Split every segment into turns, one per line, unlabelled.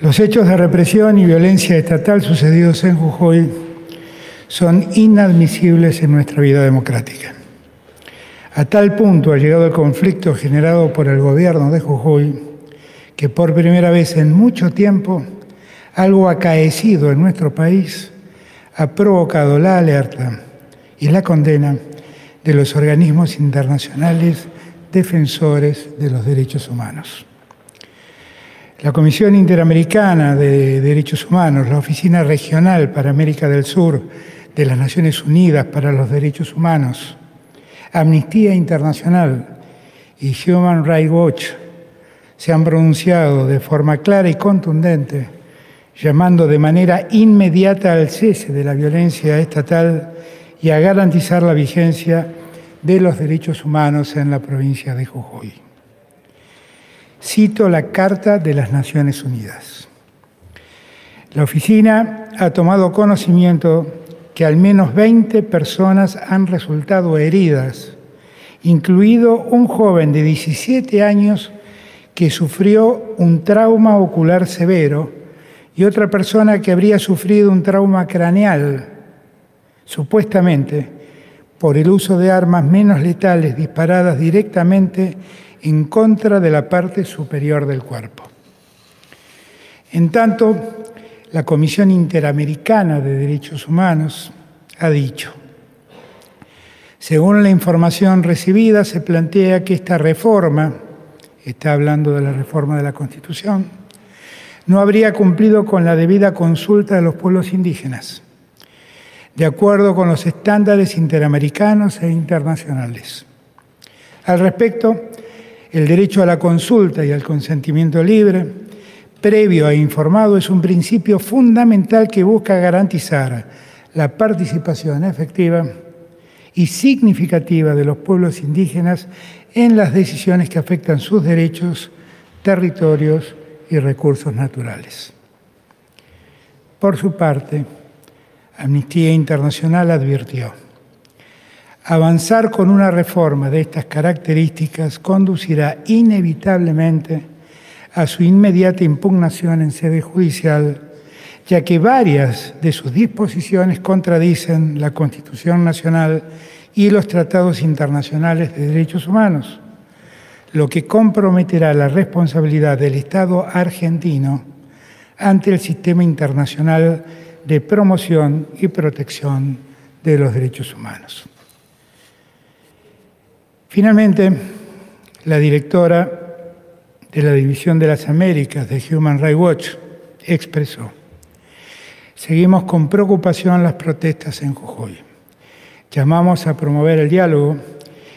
Los hechos de represión y violencia estatal sucedidos en Jujuy son inadmisibles en nuestra vida democrática. A tal punto ha llegado el conflicto generado por el gobierno de Jujuy que por primera vez en mucho tiempo algo acaecido en nuestro país ha provocado la alerta y la condena de los organismos internacionales defensores de los derechos humanos. La Comisión Interamericana de Derechos Humanos, la Oficina Regional para América del Sur de las Naciones Unidas para los Derechos Humanos, Amnistía Internacional y Human Rights Watch se han pronunciado de forma clara y contundente, llamando de manera inmediata al cese de la violencia estatal y a garantizar la vigencia de los derechos humanos en la provincia de Jujuy. Cito la Carta de las Naciones Unidas. La oficina ha tomado conocimiento que al menos 20 personas han resultado heridas, incluido un joven de 17 años que sufrió un trauma ocular severo y otra persona que habría sufrido un trauma craneal, supuestamente por el uso de armas menos letales disparadas directamente en contra de la parte superior del cuerpo. En tanto, la Comisión Interamericana de Derechos Humanos ha dicho, según la información recibida, se plantea que esta reforma, está hablando de la reforma de la Constitución, no habría cumplido con la debida consulta de los pueblos indígenas, de acuerdo con los estándares interamericanos e internacionales. Al respecto, el derecho a la consulta y al consentimiento libre, previo e informado, es un principio fundamental que busca garantizar la participación efectiva y significativa de los pueblos indígenas en las decisiones que afectan sus derechos, territorios y recursos naturales. Por su parte, Amnistía Internacional advirtió, Avanzar con una reforma de estas características conducirá inevitablemente a su inmediata impugnación en sede judicial, ya que varias de sus disposiciones contradicen la Constitución Nacional y los tratados internacionales de derechos humanos, lo que comprometerá la responsabilidad del Estado argentino ante el sistema internacional de promoción y protección de los derechos humanos. Finalmente, la directora de la División de las Américas de Human Rights Watch expresó, seguimos con preocupación las protestas en Jujuy. Llamamos a promover el diálogo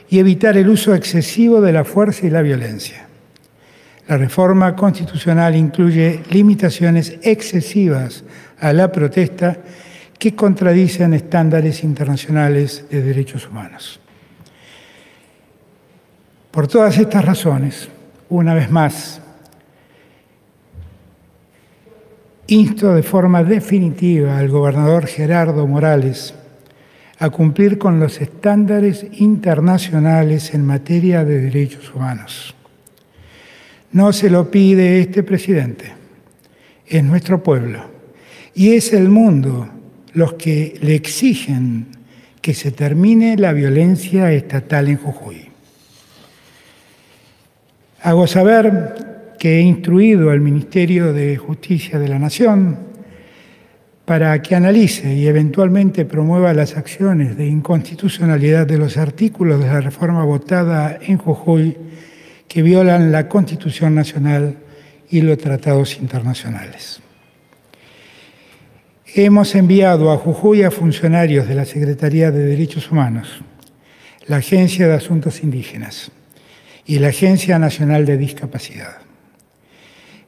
y evitar el uso excesivo de la fuerza y la violencia. La reforma constitucional incluye limitaciones excesivas a la protesta que contradicen estándares internacionales de derechos humanos. Por todas estas razones, una vez más, insto de forma definitiva al gobernador Gerardo Morales a cumplir con los estándares internacionales en materia de derechos humanos. No se lo pide este presidente, es nuestro pueblo y es el mundo los que le exigen que se termine la violencia estatal en Jujuy. Hago saber que he instruido al Ministerio de Justicia de la Nación para que analice y eventualmente promueva las acciones de inconstitucionalidad de los artículos de la reforma votada en Jujuy que violan la Constitución Nacional y los tratados internacionales. Hemos enviado a Jujuy a funcionarios de la Secretaría de Derechos Humanos, la Agencia de Asuntos Indígenas, y la Agencia Nacional de Discapacidad.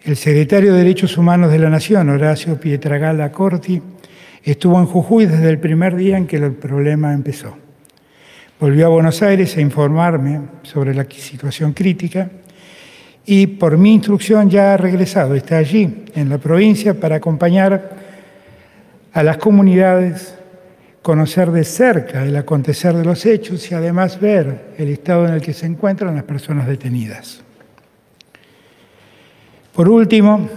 El secretario de Derechos Humanos de la Nación, Horacio Pietragala Corti, estuvo en Jujuy desde el primer día en que el problema empezó. Volvió a Buenos Aires a informarme sobre la situación crítica y por mi instrucción ya ha regresado, está allí en la provincia para acompañar a las comunidades conocer de cerca el acontecer de los hechos y además ver el estado en el que se encuentran las personas detenidas. Por último,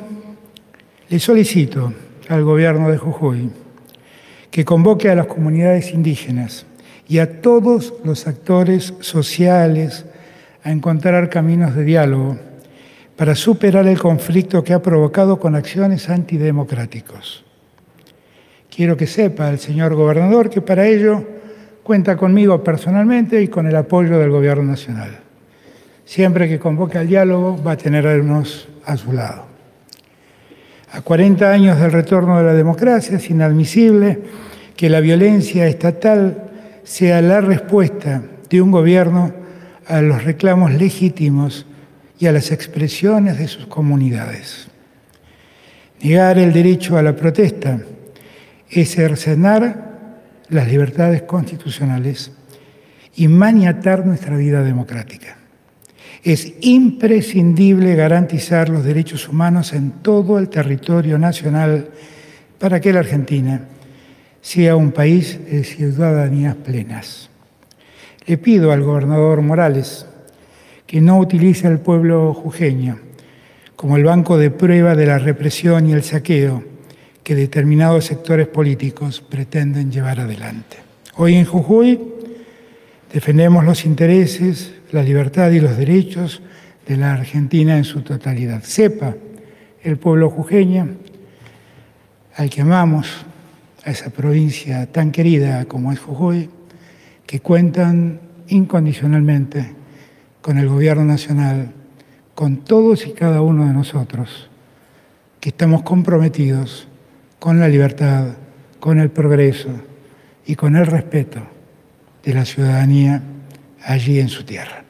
Le solicito al gobierno de Jujuy que convoque a las comunidades indígenas y a todos los actores sociales a encontrar caminos de diálogo para superar el conflicto que ha provocado con acciones antidemocráticos. Quiero que sepa el señor gobernador que para ello cuenta conmigo personalmente y con el apoyo del Gobierno Nacional. Siempre que convoque al diálogo va a tener a unos a su lado. A 40 años del retorno de la democracia es inadmisible que la violencia estatal sea la respuesta de un gobierno a los reclamos legítimos y a las expresiones de sus comunidades. Negar el derecho a la protesta es cercenar las libertades constitucionales y maniatar nuestra vida democrática. Es imprescindible garantizar los derechos humanos en todo el territorio nacional para que la Argentina sea un país de ciudadanías plenas. Le pido al gobernador Morales que no utilice al pueblo jujeño como el banco de prueba de la represión y el saqueo que determinados sectores políticos pretenden llevar adelante. Hoy en Jujuy defendemos los intereses, la libertad y los derechos de la Argentina en su totalidad. Sepa el pueblo jujeño, al que amamos, a esa provincia tan querida como es Jujuy, que cuentan incondicionalmente con el gobierno nacional, con todos y cada uno de nosotros, que estamos comprometidos con la libertad, con el progreso y con el respeto de la ciudadanía allí en su tierra.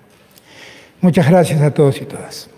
Muchas gracias a todos y todas.